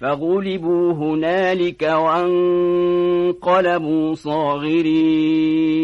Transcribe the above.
فغلبوا هنالك وانقلبوا صاغرين.